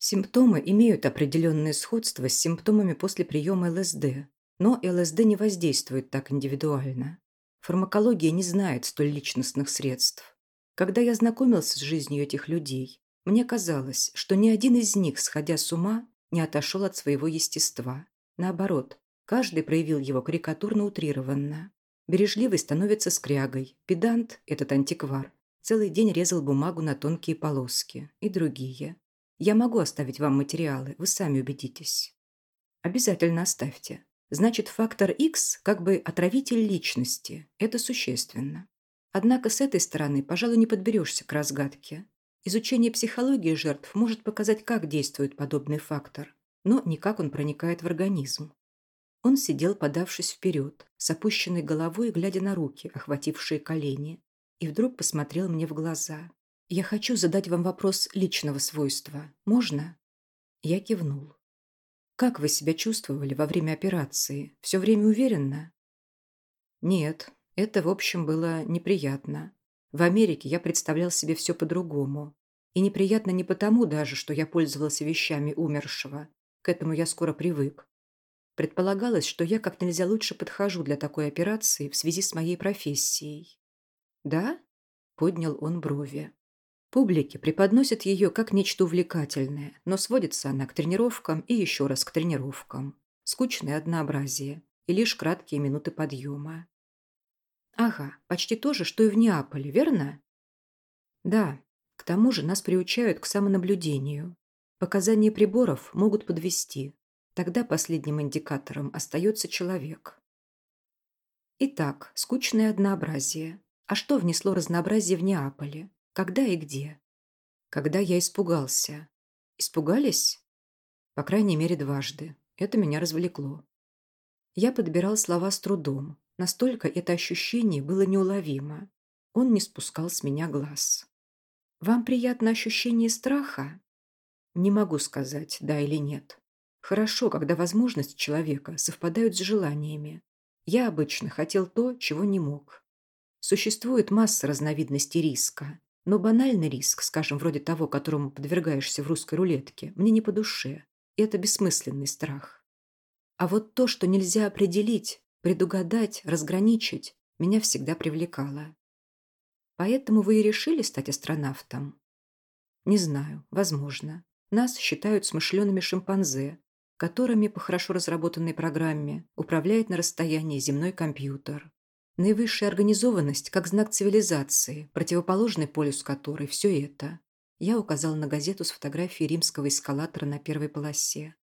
Симптомы имеют определенное сходство с симптомами после приема ЛСД, но ЛСД не воздействует так индивидуально. Фармакология не знает столь личностных средств. Когда я знакомился с жизнью этих людей, мне казалось, что ни один из них, сходя с ума, не отошел от своего естества. Наоборот, каждый проявил его карикатурно утрированно. Бережливый становится скрягой, педант, этот антиквар, целый день резал бумагу на тонкие полоски и другие. Я могу оставить вам материалы, вы сами убедитесь. Обязательно оставьте. Значит, фактор X как бы отравитель личности. Это существенно. Однако с этой стороны, пожалуй, не подберешься к разгадке. Изучение психологии жертв может показать, как действует подобный фактор, но не как он проникает в организм. Он сидел, подавшись вперед, с опущенной головой, глядя на руки, охватившие колени, и вдруг посмотрел мне в глаза. «Я хочу задать вам вопрос личного свойства. Можно?» Я кивнул. Как вы себя чувствовали во время операции? Все время уверенно? Нет, это, в общем, было неприятно. В Америке я представлял себе все по-другому. И неприятно не потому даже, что я пользовался вещами умершего. К этому я скоро привык. Предполагалось, что я как нельзя лучше подхожу для такой операции в связи с моей профессией. «Да?» – поднял он брови. Публике преподносят ее как нечто увлекательное, но сводится она к тренировкам и еще раз к тренировкам. Скучное однообразие и лишь краткие минуты подъема. Ага, почти то же, что и в Неаполе, верно? Да, к тому же нас приучают к самонаблюдению. Показания приборов могут подвести. Тогда последним индикатором остается человек. Итак, скучное однообразие. А что внесло разнообразие в Неаполе? Когда и где? Когда я испугался. Испугались? По крайней мере, дважды. Это меня развлекло. Я подбирал слова с трудом. Настолько это ощущение было неуловимо. Он не спускал с меня глаз. «Вам приятно ощущение страха?» Не могу сказать, да или нет. Хорошо, когда возможности человека совпадают с желаниями. Я обычно хотел то, чего не мог. Существует масса разновидностей риска. Но банальный риск, скажем, вроде того, которому подвергаешься в русской рулетке, мне не по душе. И это бессмысленный страх. А вот то, что нельзя определить, предугадать, разграничить, меня всегда привлекало. Поэтому вы и решили стать астронавтом? Не знаю, возможно. Нас считают смышленными шимпанзе, которыми по хорошо разработанной программе управляет на расстоянии земной компьютер. Наивысшая организованность как знак цивилизации, противоположный полюс которой все это. Я указал на газету с фотографией римского эскалатора на первой полосе.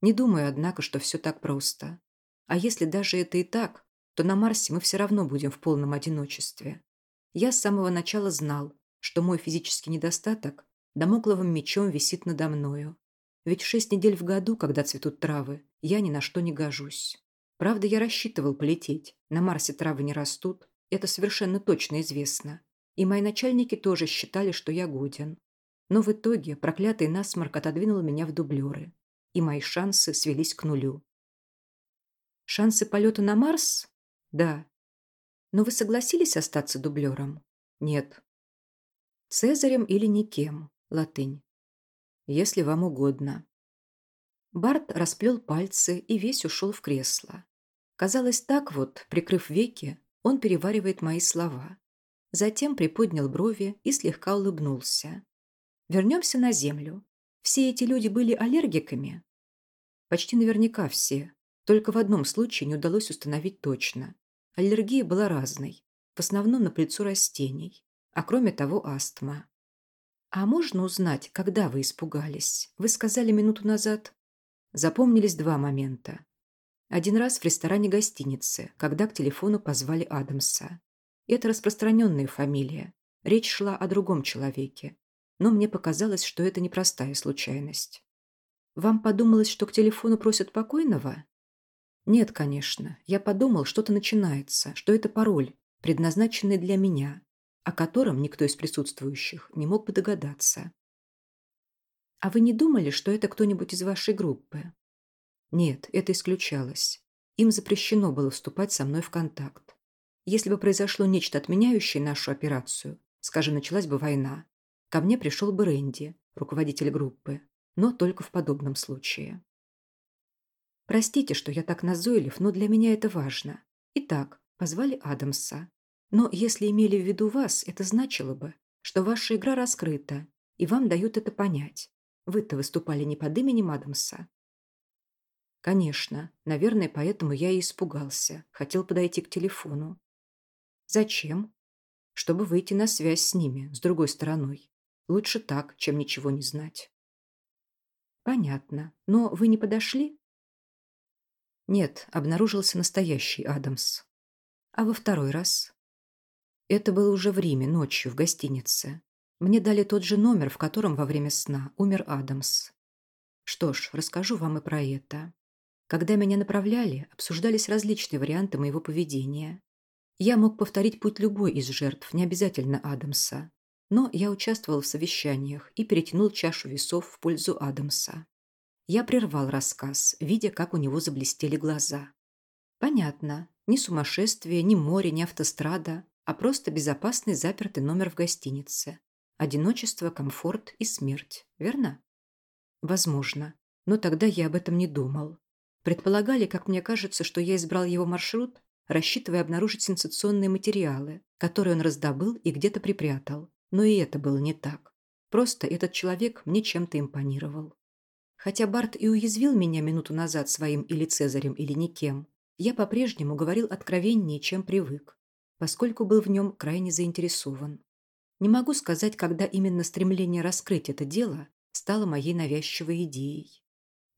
Не думаю, однако, что все так просто. А если даже это и так, то на Марсе мы все равно будем в полном одиночестве. Я с самого начала знал, что мой физический недостаток домокловым мечом висит надо мною. Ведь шесть недель в году, когда цветут травы, я ни на что не гожусь. Правда, я рассчитывал полететь. На Марсе травы не растут. Это совершенно точно известно. И мои начальники тоже считали, что я годен. Но в итоге проклятый насморк отодвинул меня в дублеры. И мои шансы свелись к нулю. Шансы полета на Марс? Да. Но вы согласились остаться дублером? Нет. Цезарем или никем? Латынь. Если вам угодно. Барт расплел пальцы и весь ушел в кресло. Казалось, так вот, прикрыв веки, он переваривает мои слова. Затем приподнял брови и слегка улыбнулся. Вернемся на Землю. Все эти люди были аллергиками? Почти наверняка все. Только в одном случае не удалось установить точно. Аллергия была разной. В основном на пыльцу растений. А кроме того, астма. А можно узнать, когда вы испугались? Вы сказали минуту назад. Запомнились два момента. Один раз в ресторане гостиницы, когда к телефону позвали Адамса. Это распространенная фамилия. Речь шла о другом человеке. Но мне показалось, что это непростая случайность. Вам подумалось, что к телефону просят покойного? Нет, конечно. Я подумал, что-то начинается, что это пароль, предназначенный для меня, о котором никто из присутствующих не мог бы догадаться. А вы не думали, что это кто-нибудь из вашей группы? Нет, это исключалось. Им запрещено было вступать со мной в контакт. Если бы произошло нечто отменяющее нашу операцию, скажем, началась бы война, ко мне пришел бы Рэнди, руководитель группы. но только в подобном случае. Простите, что я так назойлив, но для меня это важно. Итак, позвали Адамса. Но если имели в виду вас, это значило бы, что ваша игра раскрыта, и вам дают это понять. Вы-то выступали не под именем Адамса. Конечно, наверное, поэтому я и испугался. Хотел подойти к телефону. Зачем? Чтобы выйти на связь с ними, с другой стороной. Лучше так, чем ничего не знать. Понятно. Но вы не подошли? Нет, обнаружился настоящий Адамс. А во второй раз? Это было уже в Риме, ночью, в гостинице. Мне дали тот же номер, в котором во время сна умер Адамс. Что ж, расскажу вам и про это. Когда меня направляли, обсуждались различные варианты моего поведения. Я мог повторить путь любой из жертв, не обязательно Адамса. Но я участвовал в совещаниях и перетянул чашу весов в пользу Адамса. Я прервал рассказ, видя, как у него заблестели глаза. Понятно. Ни сумасшествие, ни море, ни автострада, а просто безопасный запертый номер в гостинице. Одиночество, комфорт и смерть. Верно? Возможно. Но тогда я об этом не думал. Предполагали, как мне кажется, что я избрал его маршрут, рассчитывая обнаружить сенсационные материалы, которые он раздобыл и где-то припрятал. Но и это было не так. Просто этот человек мне чем-то импонировал. Хотя Барт и уязвил меня минуту назад своим или Цезарем, или никем, я по-прежнему говорил откровеннее, чем привык, поскольку был в нем крайне заинтересован. Не могу сказать, когда именно стремление раскрыть это дело стало моей навязчивой идеей.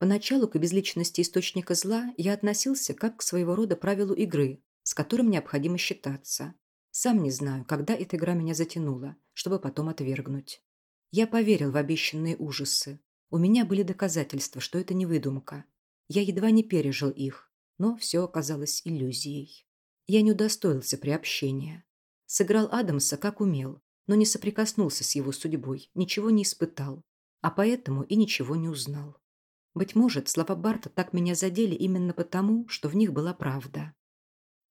Поначалу к безличности источника зла я относился как к своего рода правилу игры, с которым необходимо считаться. Сам не знаю, когда эта игра меня затянула, чтобы потом отвергнуть. Я поверил в обещанные ужасы, у меня были доказательства, что это не выдумка. Я едва не пережил их, но все оказалось иллюзией. Я не удостоился приобщения. Сыграл Адамса как умел, но не соприкоснулся с его судьбой, ничего не испытал, а поэтому и ничего не узнал. Быть может, слова Барта так меня задели именно потому, что в них была правда.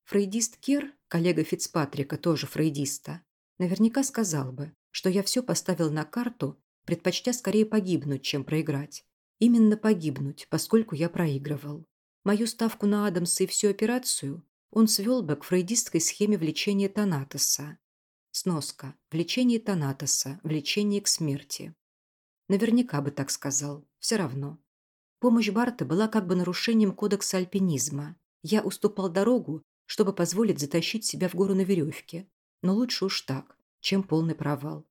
Фрейдист Кер, коллега Фицпатрика, тоже фрейдиста, наверняка сказал бы, что я все поставил на карту предпочтя скорее погибнуть, чем проиграть. Именно погибнуть, поскольку я проигрывал. Мою ставку на Адамса и всю операцию он свел бы к фрейдистской схеме влечения Танатоса. Сноска. Влечение Танатоса. Влечение к смерти. Наверняка бы так сказал. Все равно. Помощь Барта была как бы нарушением кодекса альпинизма. Я уступал дорогу, чтобы позволить затащить себя в гору на веревке. Но лучше уж так, чем полный провал.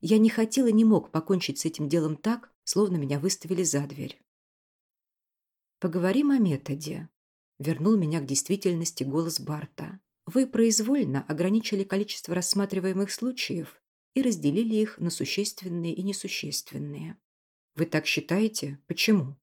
Я не хотел и не мог покончить с этим делом так, словно меня выставили за дверь. «Поговорим о методе», — вернул меня к действительности голос Барта. «Вы произвольно ограничили количество рассматриваемых случаев и разделили их на существенные и несущественные. Вы так считаете? Почему?»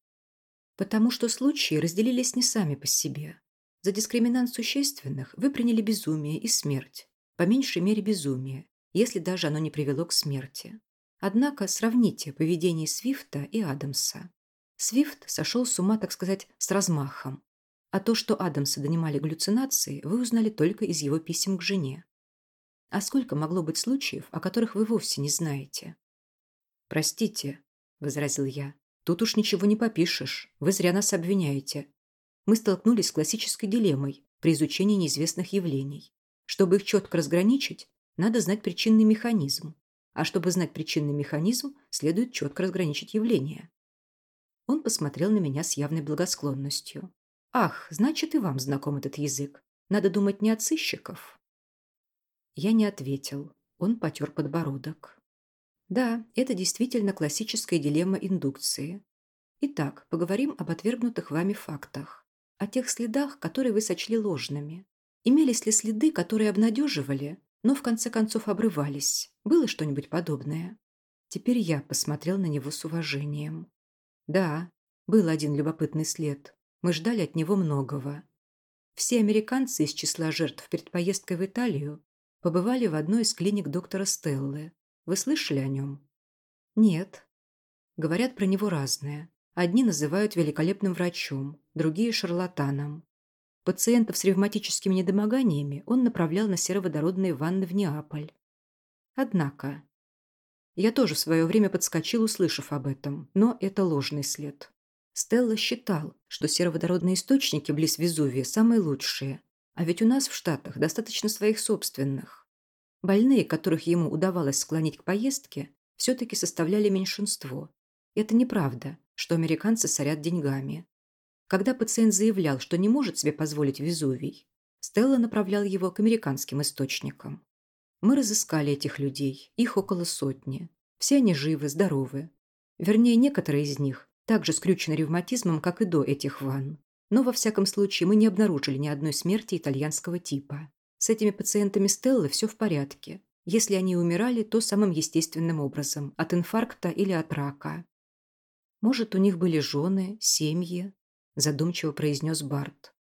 «Потому что случаи разделились не сами по себе. За дискриминант существенных вы приняли безумие и смерть, по меньшей мере безумие, если даже оно не привело к смерти. Однако сравните поведение Свифта и Адамса. Свифт сошел с ума, так сказать, с размахом. А то, что Адамса донимали галлюцинации, вы узнали только из его писем к жене. А сколько могло быть случаев, о которых вы вовсе не знаете? «Простите», — возразил я, — «тут уж ничего не попишешь. Вы зря нас обвиняете. Мы столкнулись с классической дилеммой при изучении неизвестных явлений. Чтобы их четко разграничить, надо знать причинный механизм. А чтобы знать причинный механизм, следует четко разграничить явления. Он посмотрел на меня с явной благосклонностью. «Ах, значит, и вам знаком этот язык. Надо думать не от сыщиков». Я не ответил. Он потер подбородок. Да, это действительно классическая дилемма индукции. Итак, поговорим об отвергнутых вами фактах. О тех следах, которые вы сочли ложными. Имелись ли следы, которые обнадеживали, но в конце концов обрывались. Было что-нибудь подобное? Теперь я посмотрел на него с уважением. Да, был один любопытный след. Мы ждали от него многого. Все американцы из числа жертв перед поездкой в Италию побывали в одной из клиник доктора Стеллы. Вы слышали о нем? Нет. Говорят про него разное. Одни называют великолепным врачом, другие – шарлатаном. Пациентов с ревматическими недомоганиями он направлял на сероводородные ванны в Неаполь. Однако, Я тоже в свое время подскочил, услышав об этом, но это ложный след. Стелла считал, что сероводородные источники близ Везувия самые лучшие, а ведь у нас в Штатах достаточно своих собственных. Больные, которых ему удавалось склонить к поездке, все-таки составляли меньшинство. Это неправда, что американцы сорят деньгами. Когда пациент заявлял, что не может себе позволить Везувий, Стелла направлял его к американским источникам. Мы разыскали этих людей, их около сотни. Все они живы, здоровы. Вернее, некоторые из них также скрючены ревматизмом, как и до этих ванн. Но, во всяком случае, мы не обнаружили ни одной смерти итальянского типа. С этими пациентами Стеллы все в порядке. Если они умирали, то самым естественным образом, от инфаркта или от рака. Может, у них были жены, семьи, задумчиво произнес Барт.